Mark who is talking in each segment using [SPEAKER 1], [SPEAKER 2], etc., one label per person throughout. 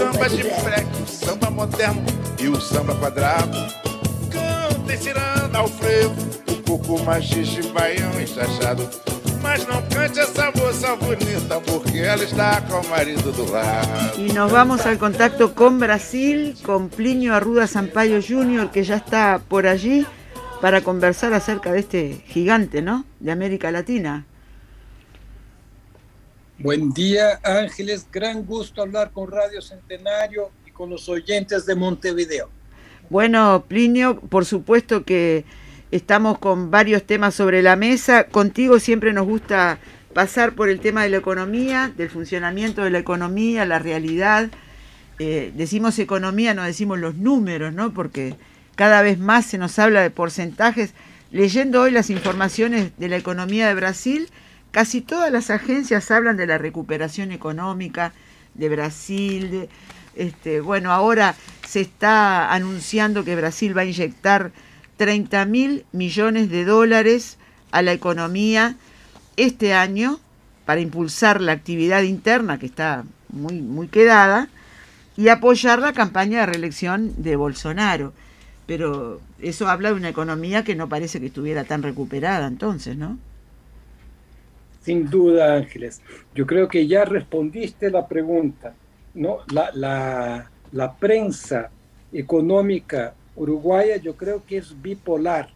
[SPEAKER 1] Samba de freque, o samba moderno e o samba quadrado. Cantem ciranda ao frevo, o coco machixe, baião enxachado. Mas não cante essa moça bonita, porque ela está com o marido do lado.
[SPEAKER 2] Y nos vamos al contacto con Brasil, con Plinio Arruda Sampaio Jr., que ya está por allí para conversar acerca de este gigante, ¿no? De América Latina.
[SPEAKER 3] Buen día, Ángeles. Gran gusto hablar con Radio Centenario y con los oyentes de Montevideo.
[SPEAKER 2] Bueno, Plinio, por supuesto que estamos con varios temas sobre la mesa. Contigo siempre nos gusta pasar por el tema de la economía, del funcionamiento de la economía, la realidad. Eh, decimos economía, no decimos los números, ¿no? Porque cada vez más se nos habla de porcentajes. Leyendo hoy las informaciones de la economía de Brasil, casi todas las agencias hablan de la recuperación económica de Brasil. este, bueno, ahora se está anunciando que Brasil va a inyectar 30 mil millones de dólares a la economía este año para impulsar la actividad interna que está muy, muy quedada y apoyar la campaña de reelección de Bolsonaro. Pero eso habla de una economía que no parece que estuviera tan recuperada entonces, ¿no?
[SPEAKER 3] Sin duda, Ángeles. Yo creo que ya respondiste la pregunta. ¿no? La, la, la prensa económica uruguaya yo creo que es bipolar.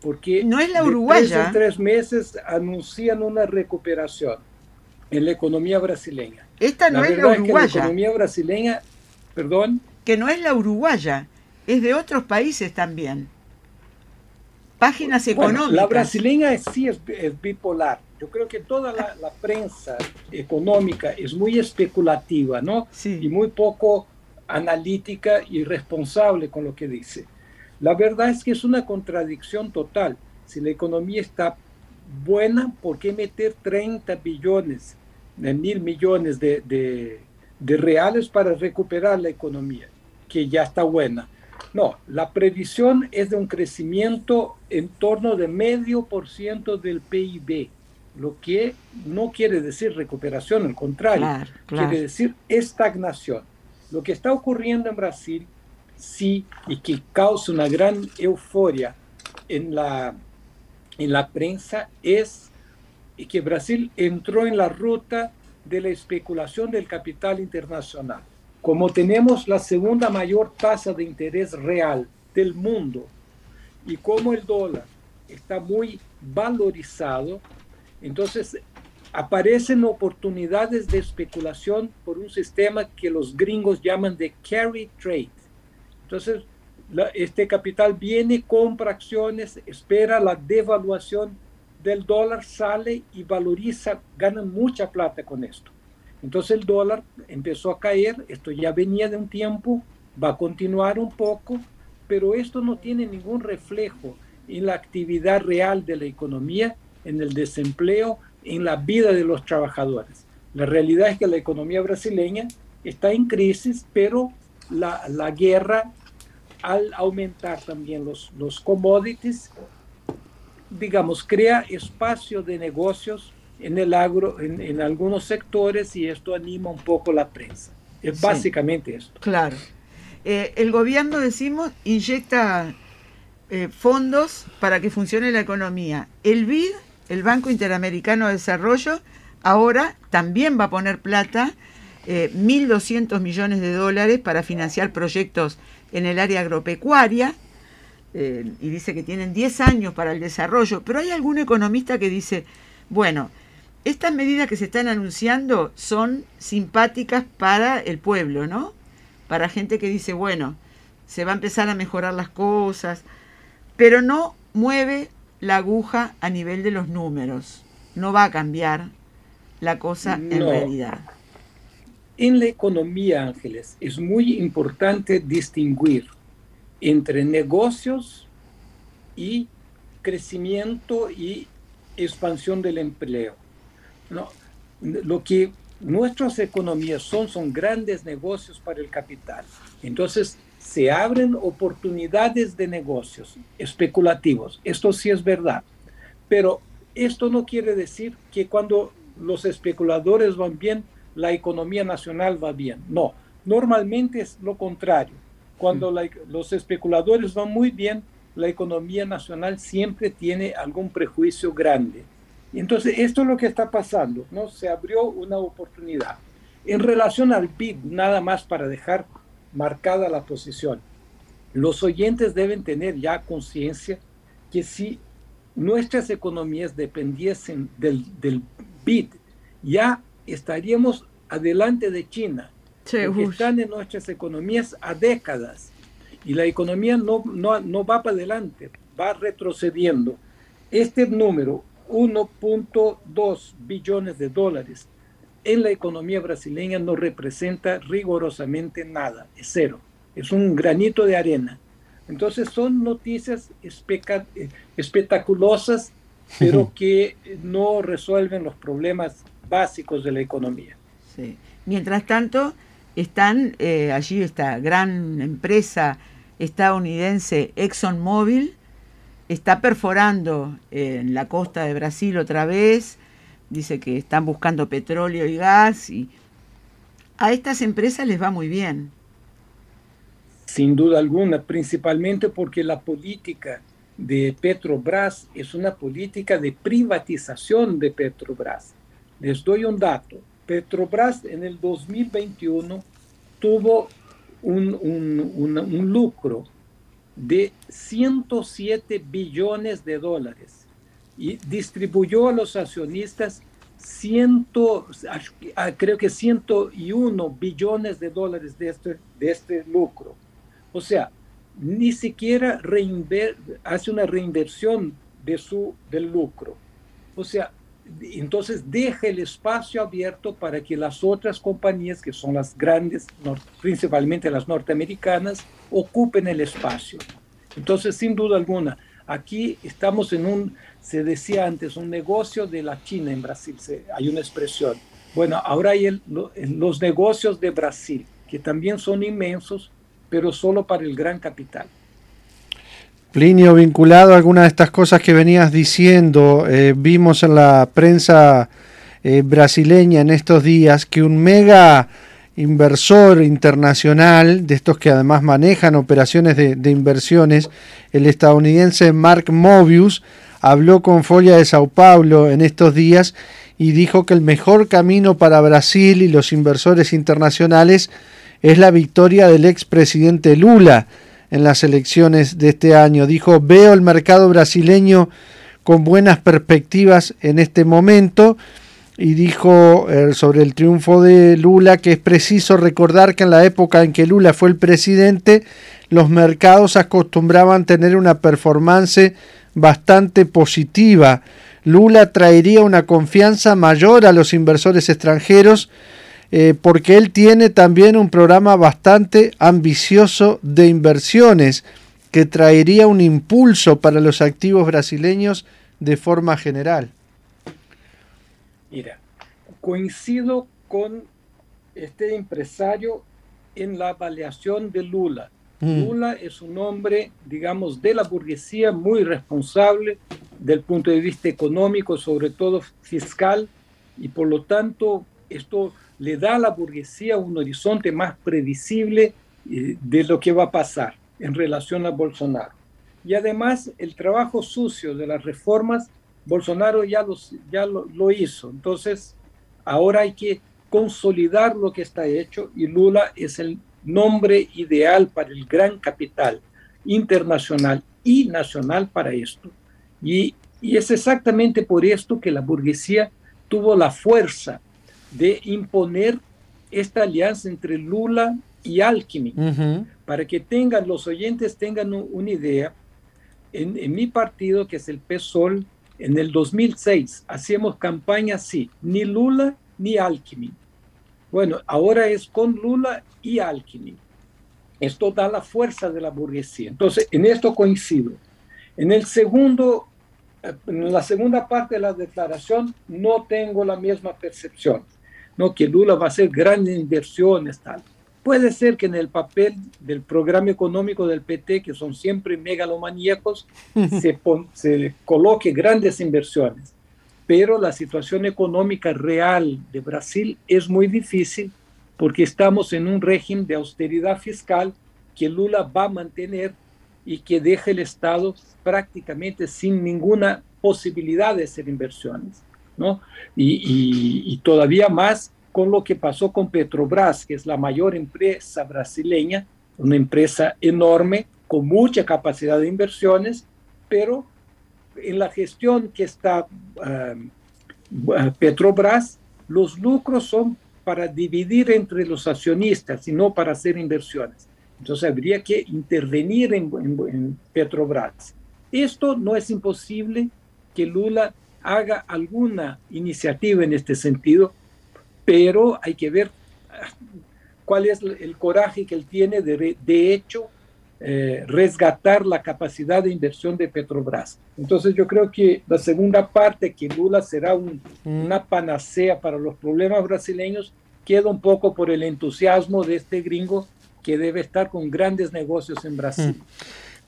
[SPEAKER 3] Porque
[SPEAKER 2] No es la
[SPEAKER 3] de
[SPEAKER 2] uruguaya.
[SPEAKER 3] tres en tres meses anuncian una recuperación en la economía brasileña.
[SPEAKER 2] Esta no
[SPEAKER 3] la
[SPEAKER 2] es la
[SPEAKER 3] verdad es que la
[SPEAKER 2] uruguaya,
[SPEAKER 3] economía brasileña, perdón,
[SPEAKER 2] que no es la uruguaya, es de otros países también. Páginas
[SPEAKER 3] Bueno,
[SPEAKER 2] económicas.
[SPEAKER 3] la brasileña sí es, es bipolar. Yo creo que toda la, la prensa económica es muy especulativa, ¿no?
[SPEAKER 2] Sí.
[SPEAKER 3] Y muy poco analítica y responsable con lo que dice. La verdad es que es una contradicción total. Si la economía está buena, ¿por qué meter 30 billones, de mil millones de, de- de reales para recuperar la economía, que ya está buena? No, la previsión es de un crecimiento en torno de medio por ciento del PIB, lo que no quiere decir recuperación, al contrario,
[SPEAKER 2] Claro, claro.
[SPEAKER 3] quiere decir estagnación. Lo que está ocurriendo en Brasil, sí, y que causa una gran euforia en la, en la prensa, es que Brasil entró en la ruta de la especulación del capital internacional. Como tenemos la segunda mayor tasa de interés real del mundo y como el dólar está muy valorizado, entonces aparecen oportunidades de especulación por un sistema que los gringos llaman de carry trade. Entonces, la- este capital viene, compra acciones, espera la devaluación del dólar, sale y valoriza, gana mucha plata con esto. Entonces el dólar empezó a caer, esto ya venía de un tiempo, va a continuar un poco, pero esto no tiene ningún reflejo en la actividad real de la economía, en el desempleo, en la vida de los trabajadores. La realidad es que la economía brasileña está en crisis, pero la, la guerra, al aumentar también los, los commodities, digamos, crea espacio de negocios en el agro, en, en algunos sectores, y esto anima un poco la prensa. Es
[SPEAKER 2] Sí.
[SPEAKER 3] básicamente esto.
[SPEAKER 2] Claro. Eh, el gobierno, decimos, inyecta eh, fondos para que funcione la economía. El BID, el Banco Interamericano de Desarrollo, ahora también va a poner plata, eh, 1.200 millones de dólares para financiar proyectos en el área agropecuaria. eh, y dice que tienen 10 años para el desarrollo, pero hay algún economista que dice, bueno, estas medidas que se están anunciando son simpáticas para el pueblo, ¿no? Para gente que dice, bueno, se va a empezar a mejorar las cosas, pero no mueve la aguja a nivel de los números. No va a cambiar la cosa en realidad.
[SPEAKER 3] en la economía, Ángeles, es muy importante distinguir entre negocios y crecimiento y expansión del empleo. ¿no? Lo que nuestras economías son, son grandes negocios para el capital. Entonces, se abren oportunidades de negocios especulativos. Esto sí es verdad. Pero esto no quiere decir que cuando los especuladores van bien, la economía nacional va bien. No, normalmente es lo contrario. Cuando los especuladores van muy bien, la economía nacional siempre tiene algún prejuicio grande. Entonces, esto es lo que está pasando, ¿no? Se abrió una oportunidad. En relación al PIB, nada más para dejar marcada la posición, los oyentes deben tener ya conciencia que si nuestras economías dependiesen del, del BID, ya estaríamos adelante de China, que están en nuestras economías a décadas y la economía no, no, no va para adelante, va retrocediendo. Este número, 1.2 billones de dólares, en la economía brasileña no representa rigurosamente nada, es cero, es un granito de arena. Entonces son noticias espectaculosas, pero que no resuelven los problemas básicos de la economía.
[SPEAKER 2] Mientras tanto, están eh, allí esta gran empresa estadounidense ExxonMobil, está perforando en la costa de Brasil otra vez, dice que están buscando petróleo y gas y a estas empresas les va muy bien.
[SPEAKER 3] Sin duda alguna, principalmente porque la política de Petrobras es una política de privatización de Petrobras. Les doy un dato. Petrobras en el 2021 tuvo un, lucro de 107 billones de dólares y distribuyó a los accionistas ciento, creo que 101 billones de dólares de este, de este lucro. O sea, ni siquiera hace una reinversión de su, del lucro. O sea, entonces deja el espacio abierto para que las otras compañías, que son las grandes, principalmente las norteamericanas, ocupen el espacio. Entonces, sin duda alguna, aquí estamos en un, se decía antes, un negocio de la China en Brasil, hay una expresión. Bueno, ahora hay los negocios de Brasil, que también son inmensos, pero solo para el gran capital.
[SPEAKER 4] Plinio, vinculado a algunas de estas cosas que venías diciendo, eh, vimos en la prensa eh, brasileña en estos días que un mega inversor internacional, de estos que además manejan operaciones de, inversiones, el estadounidense Mark Mobius, habló con Folia de Sao Paulo en estos días y dijo que el mejor camino para Brasil y los inversores internacionales es la victoria del expresidente Lula en las elecciones de este año. Dijo, veo el mercado brasileño con buenas perspectivas en este momento y dijo eh, sobre el triunfo de Lula que es preciso recordar que en la época en que Lula fue el presidente, los mercados acostumbraban tener una performance bastante positiva. Lula traería una confianza mayor a los inversores extranjeros eh, porque él tiene también un programa bastante ambicioso de inversiones que traería un impulso para los activos brasileños de forma general.
[SPEAKER 3] Mira, coincido con este empresario en la avaliación de Lula. Mm. Lula es un hombre, digamos, de la burguesía muy responsable del punto de vista económico, sobre todo fiscal, y por lo tanto esto le da a la burguesía un horizonte más previsible eh, de lo que va a pasar en relación a Bolsonaro. Y además el trabajo sucio de las reformas, Bolsonaro ya, los, ya lo, lo hizo. Entonces, ahora hay que consolidar lo que está hecho y Lula es el nombre ideal para el gran capital internacional y nacional para esto. Y, y es exactamente por esto que la burguesía tuvo la fuerza de imponer esta alianza entre Lula y Alckmin, para que tengan los oyentes tengan una idea. En, mi partido, que es el PSOL, en el 2006 hacíamos campaña así, ni Lula ni Alckmin. Bueno, ahora es con Lula y Alckmin. Esto da la fuerza de la burguesía. Entonces, en esto coincido. En el segundo, en la segunda parte de la declaración no tengo la misma percepción, no que Lula va a hacer grandes inversiones tal. Puede ser que en el papel del programa económico del PT, que son siempre megalomaníacos, se, se coloque grandes inversiones. Pero la situación económica real de Brasil es muy difícil porque estamos en un régimen de austeridad fiscal que Lula va a mantener y que deja el Estado prácticamente sin ninguna posibilidad de hacer inversiones. ¿no? Y, y, todavía más con lo que pasó con Petrobras, que es la mayor empresa brasileña, una empresa enorme, con mucha capacidad de inversiones, pero en la gestión que está uh, Petrobras, los lucros son para dividir entre los accionistas y no para hacer inversiones. Entonces habría que intervenir en, en, Petrobras. Esto no es imposible que Lula haga alguna iniciativa en este sentido, pero hay que ver ah, cuál es el coraje que él tiene de, de hecho eh, resgatar la capacidad de inversión de Petrobras. Entonces yo creo que la segunda parte, que Lula será un, mm. una panacea para los problemas brasileños, queda un poco por el entusiasmo de este gringo que debe estar con grandes negocios en Brasil. Mm.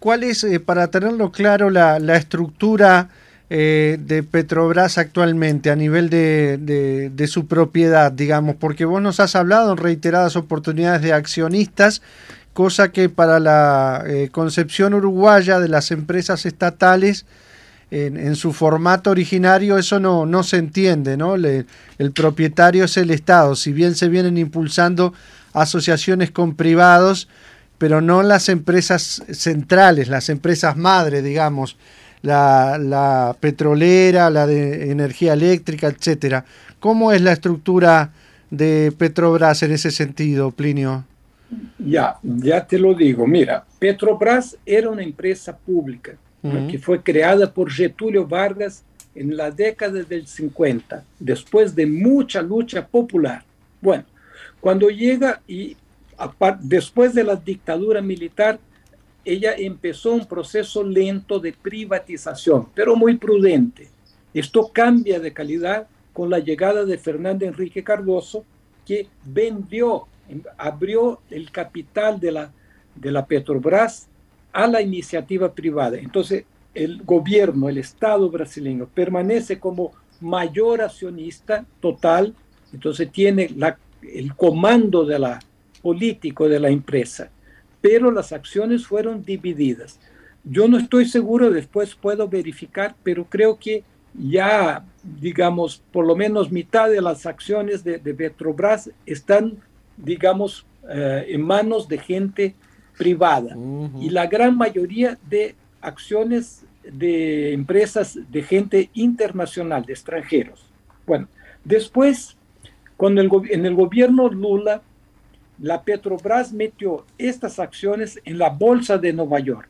[SPEAKER 4] ¿Cuál es, eh, para tenerlo claro, la, la estructura eh, de Petrobras actualmente a nivel de, de, su propiedad, digamos? Porque vos nos has hablado en reiteradas oportunidades de accionistas cosa que para la eh, concepción uruguaya de las empresas estatales, en, su formato originario, eso no, no se entiende, ¿no? el propietario es el Estado, si bien se vienen impulsando asociaciones con privados, pero no las empresas centrales, las empresas madres, digamos, la, la petrolera, la de energía eléctrica, etcétera. ¿Cómo es la estructura de Petrobras en ese sentido, Plinio?
[SPEAKER 3] Ya, ya te lo digo. Mira, Petrobras era una empresa pública que fue creada por Getúlio Vargas en la década del 50, después de mucha lucha popular. Bueno, cuando llega y después de la dictadura militar, ella empezó un proceso lento de privatización, pero muy prudente. Esto cambia de calidad con la llegada de Fernando Enrique Cardoso, que vendió abrió el capital de la, de la Petrobras a la iniciativa privada. Entonces, el gobierno, el Estado brasileño, permanece como mayor accionista total, entonces tiene la, el comando de la político de la empresa, pero las acciones fueron divididas. Yo no estoy seguro, después puedo verificar, pero creo que ya, digamos, por lo menos mitad de las acciones de, de Petrobras están digamos, eh, en manos de gente privada. Y la gran mayoría de acciones de empresas de gente internacional, de extranjeros. Bueno, después, el, en el gobierno Lula, la Petrobras metió estas acciones en la bolsa de Nueva York.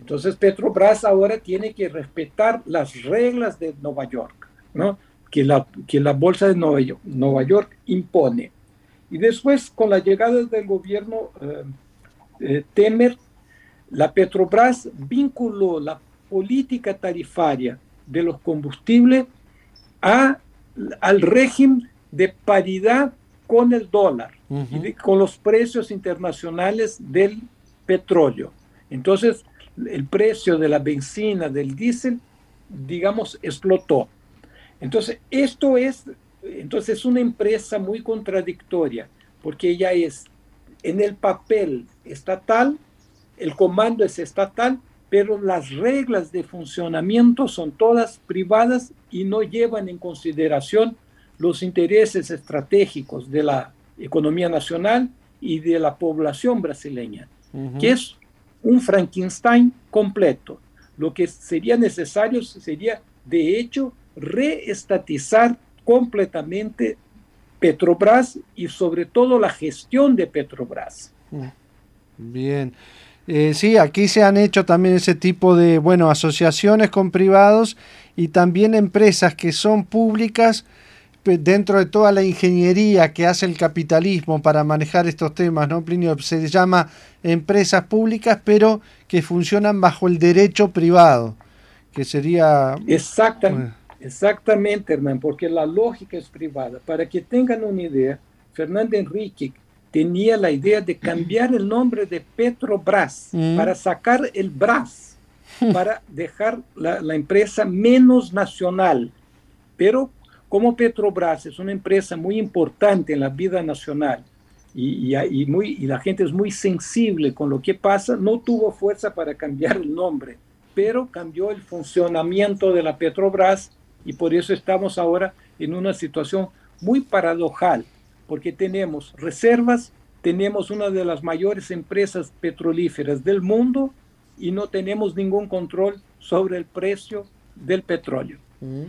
[SPEAKER 3] Entonces Petrobras ahora tiene que respetar las reglas de Nueva York, ¿no? que, la, que la bolsa de Nueva York, impone. Y después, con la llegada del gobierno eh, eh, Temer, la Petrobras vinculó la política tarifaria de los combustibles a, al régimen de paridad con el dólar y con los precios internacionales del petróleo. Entonces, el precio de la benzina, del diésel, digamos, explotó. Entonces, esto es entonces es una empresa muy contradictoria, porque ella es en el papel estatal, el comando es estatal, pero las reglas de funcionamiento son todas privadas y no llevan en consideración los intereses estratégicos de la economía nacional y de la población brasileña, que es un Frankenstein completo. Lo que sería necesario sería, de hecho, reestatizar completamente Petrobras y sobre todo la gestión de Petrobras.
[SPEAKER 4] Bien. Eh, sí, aquí se han hecho también ese tipo de, bueno, asociaciones con privados y también empresas que son públicas, dentro de toda la ingeniería que hace el capitalismo para manejar estos temas, ¿no, Plinio? Se llama empresas públicas, pero que funcionan bajo el derecho privado, que sería...
[SPEAKER 3] Exactamente, exactamente, Hernán, porque la lógica es privada. Para que tengan una idea, Fernando Enrique tenía la idea de cambiar el nombre de Petrobras mm. para sacar el Bras, para dejar la, la empresa menos nacional. Pero como Petrobras es una empresa muy importante en la vida nacional y, y, muy, y la gente es muy sensible con lo que pasa, no tuvo fuerza para cambiar el nombre, pero cambió el funcionamiento de la Petrobras y por eso estamos ahora en una situación muy paradojal, porque tenemos reservas, tenemos una de las mayores empresas petrolíferas del mundo y no tenemos ningún control sobre el precio del petróleo. Mm.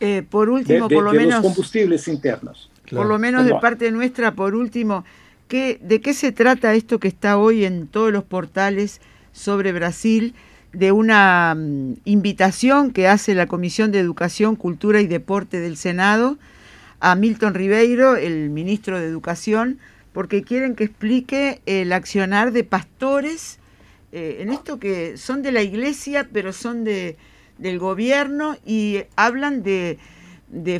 [SPEAKER 2] Eh, por último, por lo menos... Los
[SPEAKER 3] combustibles internos.
[SPEAKER 2] Por lo menos de parte nuestra, por último, ¿qué, ¿de qué se trata esto que está hoy en todos los portales sobre Brasil? de una mm, invitación que hace la Comisión de Educación, Cultura y Deporte del Senado a Milton Ribeiro, el ministro de Educación, porque quieren que explique el accionar de pastores eh, en esto que son de la iglesia, pero son de, del gobierno y hablan de,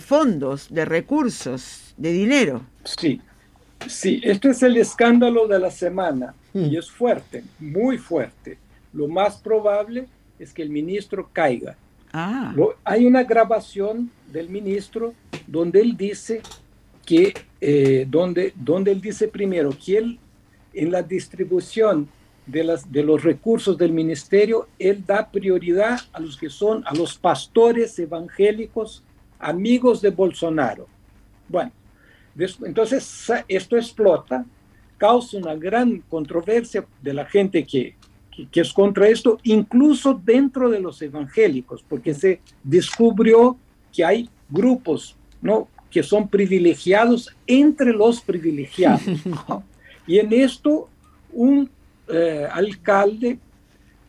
[SPEAKER 2] fondos, de recursos, de dinero.
[SPEAKER 3] Sí, sí, esto es el escándalo de la semana y mm. es fuerte, muy fuerte. Lo más probable es que el ministro caiga. Ah. hay una grabación del ministro donde él dice que, eh, donde, donde él dice primero que él en la distribución de, las, de los recursos del ministerio, él da prioridad a los que son, a los pastores evangélicos, amigos de Bolsonaro. Bueno, entonces esto explota, causa una gran controversia de la gente que, que, es contra esto, incluso dentro de los evangélicos, porque se descubrió que hay grupos ¿no? que son privilegiados entre los privilegiados. Y en esto un eh, alcalde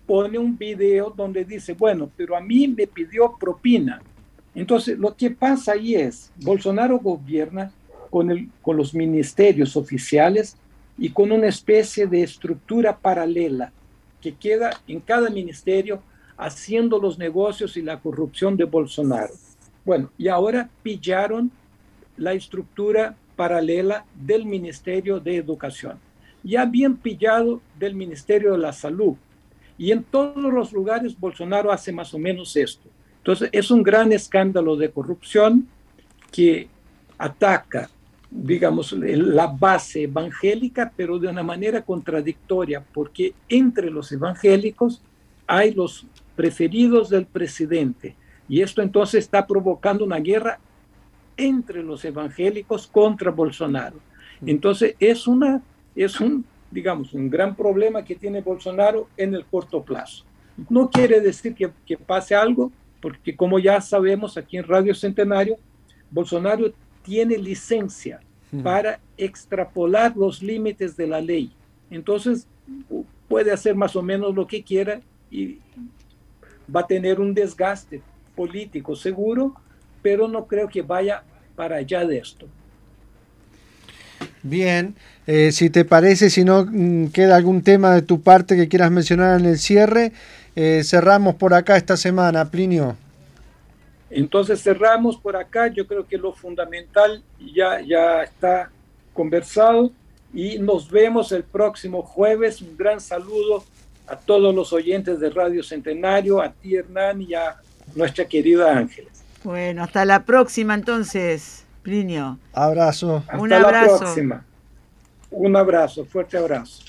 [SPEAKER 3] pone un video donde dice, bueno, pero a mí me pidió propina. Entonces, lo que pasa ahí es, Bolsonaro gobierna con, el, con los ministerios oficiales y con una especie de estructura paralela que queda en cada ministerio haciendo los negocios y la corrupción de Bolsonaro. Bueno, y ahora pillaron la estructura paralela del Ministerio de Educación ya habían pillado del Ministerio de la Salud. Y en todos los lugares Bolsonaro hace más o menos esto. Entonces es un gran escándalo de corrupción que ataca, digamos, la base evangélica, pero de una manera contradictoria, porque entre los evangélicos hay los preferidos del presidente. Y esto entonces está provocando una guerra entre los evangélicos contra Bolsonaro. Entonces es una es un, digamos, un gran problema que tiene Bolsonaro en el corto plazo. No quiere decir que, que pase algo, porque como ya sabemos aquí en Radio Centenario, Bolsonaro tiene licencia para extrapolar los límites de la ley. Entonces, puede hacer más o menos lo que quiera y va a tener un desgaste político seguro, pero no creo que vaya para allá de esto.
[SPEAKER 4] Bien, eh, si te parece, si no mm, queda algún tema de tu parte que quieras mencionar en el cierre, eh, cerramos por acá esta semana, Plinio.
[SPEAKER 3] Entonces cerramos por acá, yo creo que lo fundamental ya, ya está conversado y nos vemos el próximo jueves. Un gran saludo a todos los oyentes de Radio Centenario, a ti Hernán y a nuestra querida Ángeles.
[SPEAKER 2] Bueno, hasta la próxima entonces. Plinio.
[SPEAKER 4] Abrazo.
[SPEAKER 3] Hasta Un abrazo. la próxima. Un abrazo, fuerte abrazo.